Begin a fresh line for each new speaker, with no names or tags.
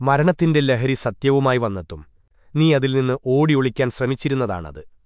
മരണത്തിന്റെ ലഹരി സത്യവുമായി വന്നെത്തും. നീ അതിൽ നിന്ന് ഓടിയൊളിക്കാൻ ശ്രമിച്ചിരുന്നതാണത്.